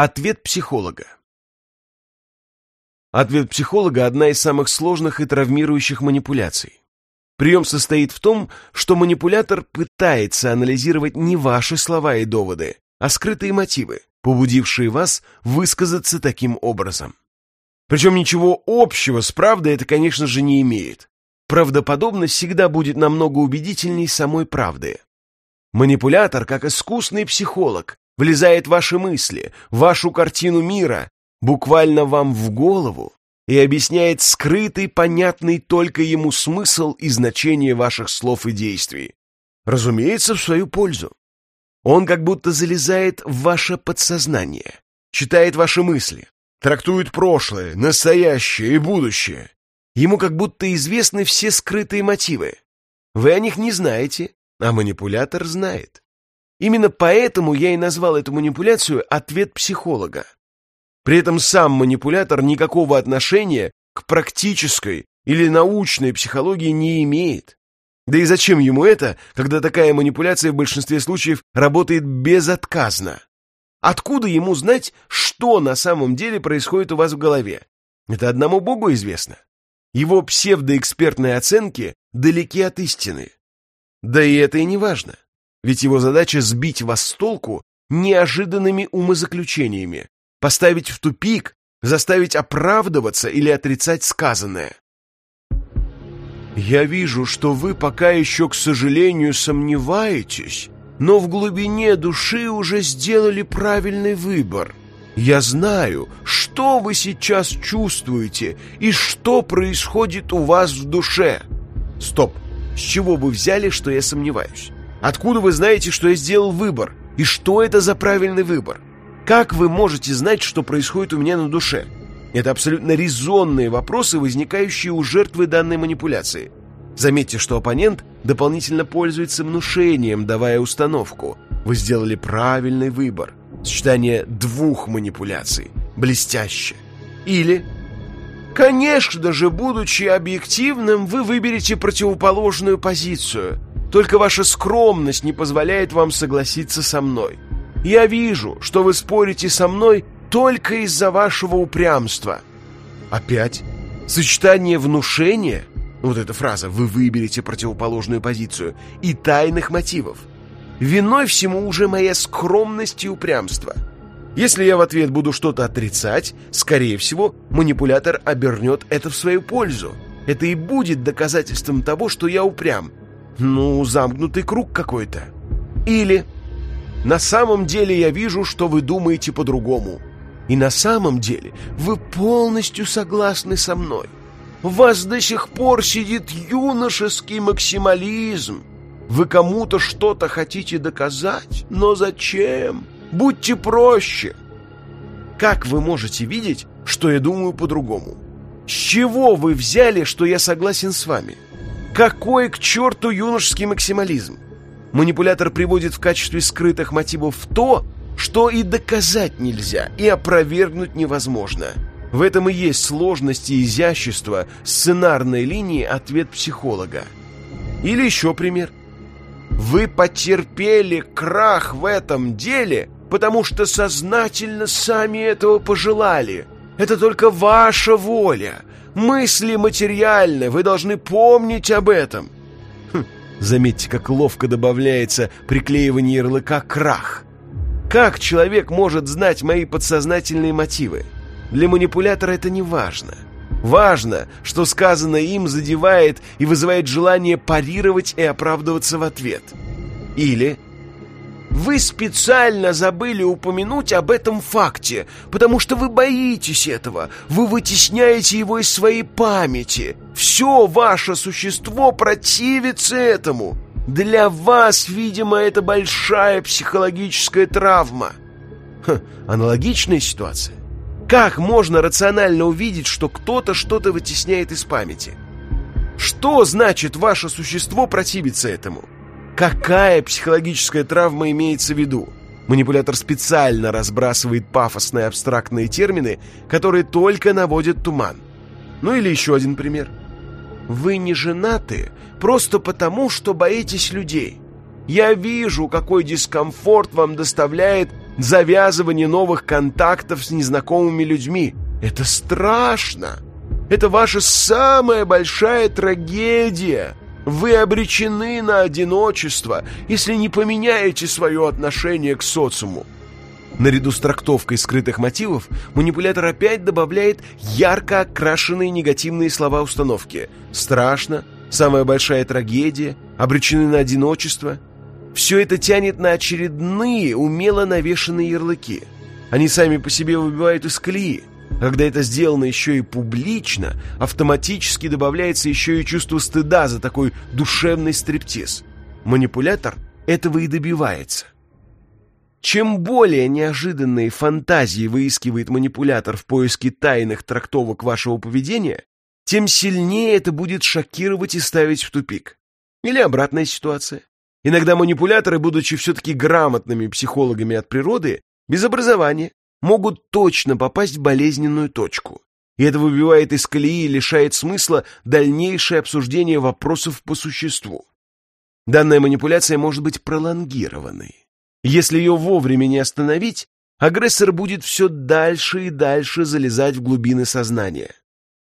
Ответ психолога. Ответ психолога – одна из самых сложных и травмирующих манипуляций. Прием состоит в том, что манипулятор пытается анализировать не ваши слова и доводы, а скрытые мотивы, побудившие вас высказаться таким образом. Причем ничего общего с правдой это, конечно же, не имеет. Правдоподобность всегда будет намного убедительней самой правды. Манипулятор, как искусный психолог, влезает в ваши мысли, вашу картину мира, буквально вам в голову и объясняет скрытый, понятный только ему смысл и значение ваших слов и действий. Разумеется, в свою пользу. Он как будто залезает в ваше подсознание, читает ваши мысли, трактует прошлое, настоящее и будущее. Ему как будто известны все скрытые мотивы. Вы о них не знаете, а манипулятор знает. Именно поэтому я и назвал эту манипуляцию «ответ психолога». При этом сам манипулятор никакого отношения к практической или научной психологии не имеет. Да и зачем ему это, когда такая манипуляция в большинстве случаев работает безотказно? Откуда ему знать, что на самом деле происходит у вас в голове? Это одному Богу известно. Его псевдоэкспертные оценки далеки от истины. Да и это и не важно. Ведь его задача сбить вас с толку неожиданными умозаключениями, поставить в тупик, заставить оправдываться или отрицать сказанное. Я вижу, что вы пока еще, к сожалению, сомневаетесь, но в глубине души уже сделали правильный выбор. Я знаю, что вы сейчас чувствуете и что происходит у вас в душе. Стоп, с чего вы взяли, что я сомневаюсь? Откуда вы знаете, что я сделал выбор? И что это за правильный выбор? Как вы можете знать, что происходит у меня на душе? Это абсолютно резонные вопросы, возникающие у жертвы данной манипуляции. Заметьте, что оппонент дополнительно пользуется внушением, давая установку. Вы сделали правильный выбор. Сочетание двух манипуляций. Блестяще. Или Конечно же, будучи объективным, вы выберете противоположную позицию. Только ваша скромность не позволяет вам согласиться со мной. Я вижу, что вы спорите со мной только из-за вашего упрямства. Опять сочетание внушения, вот эта фраза «вы выберете противоположную позицию» и тайных мотивов. Виной всему уже моя скромность и упрямство. Если я в ответ буду что-то отрицать, скорее всего, манипулятор обернет это в свою пользу. Это и будет доказательством того, что я упрям, ну, замкнутый круг какой-то. Или на самом деле я вижу, что вы думаете по-другому. И на самом деле вы полностью согласны со мной. В вас до сих пор сидит юношеский максимализм. Вы кому-то что-то хотите доказать, но зачем? Будьте проще. Как вы можете видеть, что я думаю по-другому? С чего вы взяли, что я согласен с вами? Какой к черту юношеский максимализм? Манипулятор приводит в качестве скрытых мотивов то, что и доказать нельзя, и опровергнуть невозможно. В этом и есть сложность и изящество сценарной линии ответ психолога. Или еще пример. Вы потерпели крах в этом деле, потому что сознательно сами этого пожелали. Это только ваша воля. Мысли материальны, вы должны помнить об этом. Хм, заметьте, как ловко добавляется приклеивание ярлыка «крах». Как человек может знать мои подсознательные мотивы? Для манипулятора это не важно. Важно, что сказанное им задевает и вызывает желание парировать и оправдываться в ответ. Или вы специально забыли упомянуть об этом факте, потому что вы боитесь этого, вы вытесняете его из своей памяти. Все ваше существо противится этому. Для вас, видимо, это большая психологическая травма. Ха, аналогичная ситуация. Как можно рационально увидеть, что кто-то что-то вытесняет из памяти? Что значит ваше существо противится этому? Какая психологическая травма имеется в виду? Манипулятор специально разбрасывает пафосные абстрактные термины, которые только наводят туман. Ну или еще один пример. Вы не женаты просто потому, что боитесь людей. Я вижу, какой дискомфорт вам доставляет завязывание новых контактов с незнакомыми людьми. Это страшно. Это ваша самая большая трагедия. Вы обречены на одиночество, если не поменяете свое отношение к социуму. Наряду с трактовкой скрытых мотивов манипулятор опять добавляет ярко окрашенные негативные слова установки. «Страшно», «самая большая трагедия», «обречены на одиночество». Все это тянет на очередные умело навешанные ярлыки. Они сами по себе выбивают из колеи. Когда это сделано еще и публично, автоматически добавляется еще и чувство стыда за такой душевный стриптиз. Манипулятор этого и добивается. Чем более неожиданные фантазии выискивает манипулятор в поиске тайных трактовок вашего поведения, тем сильнее это будет шокировать и ставить в тупик. Или обратная ситуация. Иногда манипуляторы, будучи все-таки грамотными психологами от природы, без образования, могут точно попасть в болезненную точку. И это выбивает из колеи и лишает смысла дальнейшее обсуждение вопросов по существу. Данная манипуляция может быть пролонгированной. Если ее вовремя не остановить, агрессор будет все дальше и дальше залезать в глубины сознания.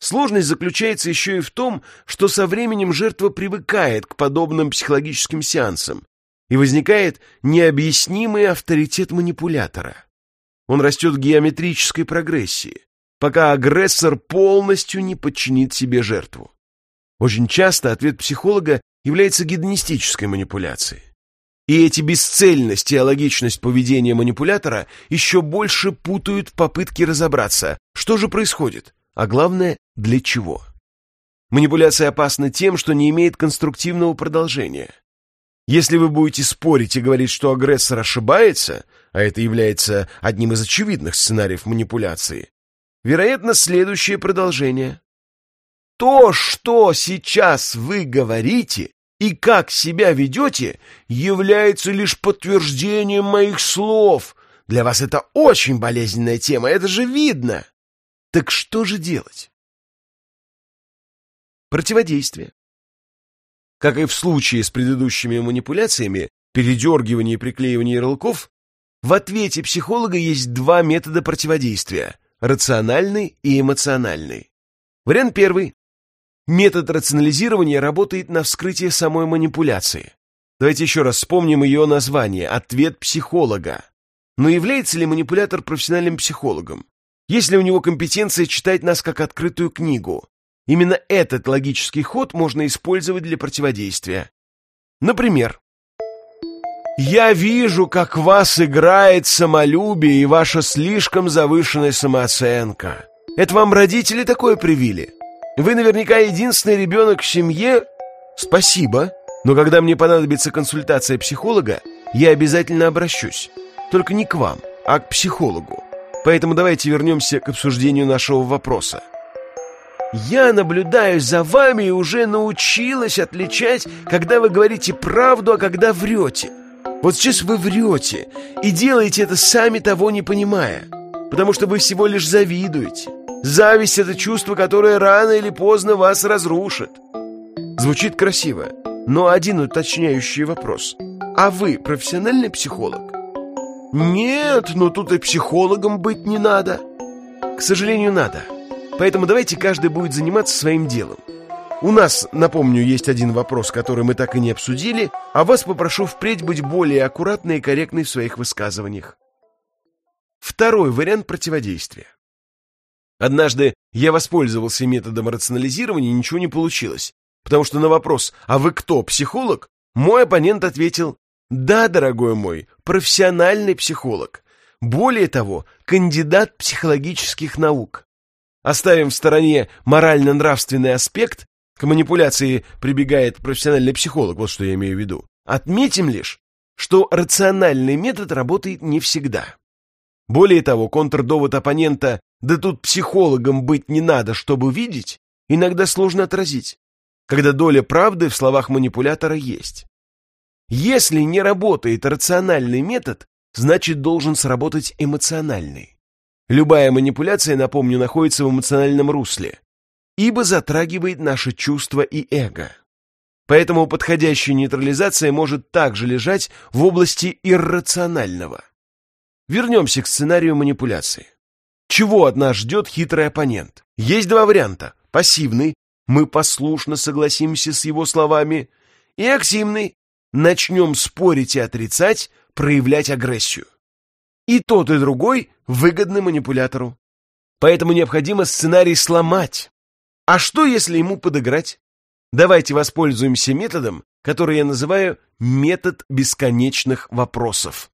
Сложность заключается еще и в том, что со временем жертва привыкает к подобным психологическим сеансам, и возникает необъяснимый авторитет манипулятора. Он растет в геометрической прогрессии, пока агрессор полностью не подчинит себе жертву. Очень часто ответ психолога является гедонистической манипуляцией. И эти бесцельность и алогичность поведения манипулятора еще больше путают в попытке разобраться, что же происходит, а главное, для чего. Манипуляция опасна тем, что не имеет конструктивного продолжения. Если вы будете спорить и говорить, что агрессор ошибается, а это является одним из очевидных сценариев манипуляции, вероятно, следующее продолжение. То, что сейчас вы говорите, и как себя ведете, является лишь подтверждением моих слов. Для вас это очень болезненная тема, это же видно. Так что же делать? Противодействие. Как и в случае с предыдущими манипуляциями, передергивание и приклеивание ярлыков, в ответе психолога есть два метода противодействия – рациональный и эмоциональный. Вариант первый Метод рационализирования работает на вскрытие самой манипуляции. Давайте еще раз вспомним ее название – «Ответ психолога». Но является ли манипулятор профессиональным психологом? Есть ли у него компетенция читать нас как открытую книгу? Именно этот логический ход можно использовать для противодействия. Например, «Я вижу, как вас играет самолюбие и ваша слишком завышенная самооценка. Это вам родители такое привили?» Вы наверняка единственный ребенок в семье. Спасибо. Но когда мне понадобится консультация психолога, я обязательно обращусь. Только не к вам, а к психологу. Поэтому давайте вернемся к обсуждению нашего вопроса. Я наблюдаю за вами и уже научилась отличать, когда вы говорите правду, а когда врете. Вот сейчас вы врете и делаете это сами того не понимая, потому что вы всего лишь завидуете. Зависть — это чувство, которое рано или поздно вас разрушит. Звучит красиво, но один уточняющий вопрос. А вы профессиональный психолог? Нет, но тут и психологом быть не надо. К сожалению, надо. Поэтому давайте каждый будет заниматься своим делом. У нас, напомню, есть один вопрос, который мы так и не обсудили, а вас попрошу впредь быть более аккуратной и корректной в своих высказываниях. Второй вариант противодействия. Однажды я воспользовался методом рационализирования, ничего не получилось. Потому что на вопрос «А вы кто, психолог?» мой оппонент ответил «Да, дорогой мой, профессиональный психолог. Более того, кандидат психологических наук». Оставим в стороне морально-нравственный аспект, к манипуляции прибегает профессиональный психолог, вот что я имею в виду. Отметим лишь, что рациональный метод работает не всегда. Более того, контрдовод оппонента да тут психологом быть не надо, чтобы видеть, иногда сложно отразить, когда доля правды в словах манипулятора есть. Если не работает рациональный метод, значит должен сработать эмоциональный. Любая манипуляция, напомню, находится в эмоциональном русле, ибо затрагивает наши чувства и эго. Поэтому подходящая нейтрализация может также лежать в области иррационального. Вернемся к сценарию манипуляции. Чего от нас ждет хитрый оппонент? Есть два варианта. Пассивный, мы послушно согласимся с его словами, и активный, начнем спорить и отрицать, проявлять агрессию. И тот, и другой выгодны манипулятору. Поэтому необходимо сценарий сломать. А что, если ему подыграть? Давайте воспользуемся методом, который я называю метод бесконечных вопросов.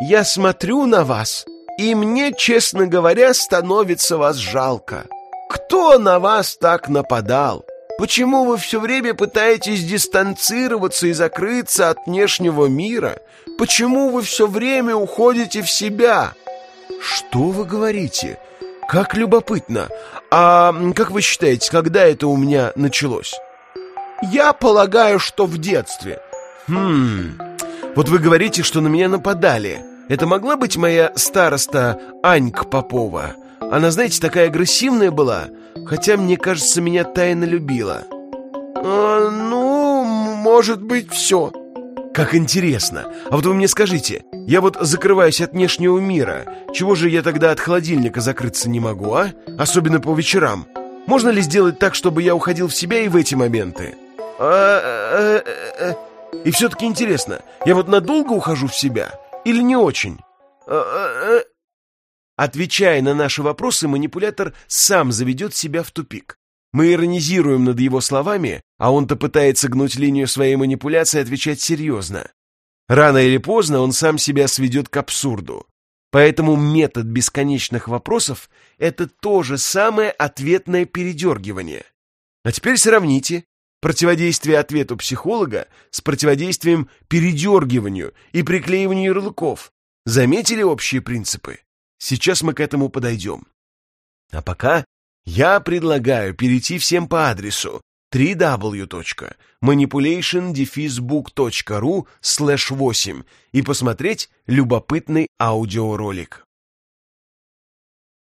Я смотрю на вас, и мне, честно говоря, становится вас жалко. Кто на вас так нападал? Почему вы все время пытаетесь дистанцироваться и закрыться от внешнего мира? Почему вы все время уходите в себя? Что вы говорите? Как любопытно. А как вы считаете, когда это у меня началось? Я полагаю, что в детстве. Хм. Вот вы говорите, что на меня нападали. Это могла быть моя староста Анька Попова? Она, знаете, такая агрессивная была, хотя, мне кажется, меня тайно любила. А, ну, может быть, все. Как интересно. А вот вы мне скажите, я вот закрываюсь от внешнего мира. Чего же я тогда от холодильника закрыться не могу, а? Особенно по вечерам. Можно ли сделать так, чтобы я уходил в себя и в эти моменты? А, а, а, а. И все-таки интересно, я вот надолго ухожу в себя или не очень? А. Отвечая на наши вопросы, манипулятор сам заведет себя в тупик. Мы иронизируем над его словами, а он-то пытается гнуть линию своей манипуляции отвечать серьезно. Рано или поздно он сам себя сведет к абсурду. Поэтому метод бесконечных вопросов – это то же самое ответное передергивание. А теперь сравните противодействие ответу психолога с противодействием передергиванию и приклеиванию ярлыков. Заметили общие принципы? Сейчас мы к этому подойдем. А пока я предлагаю перейти всем по адресу www.manipulation-book.ru 8 и посмотреть любопытный аудиоролик.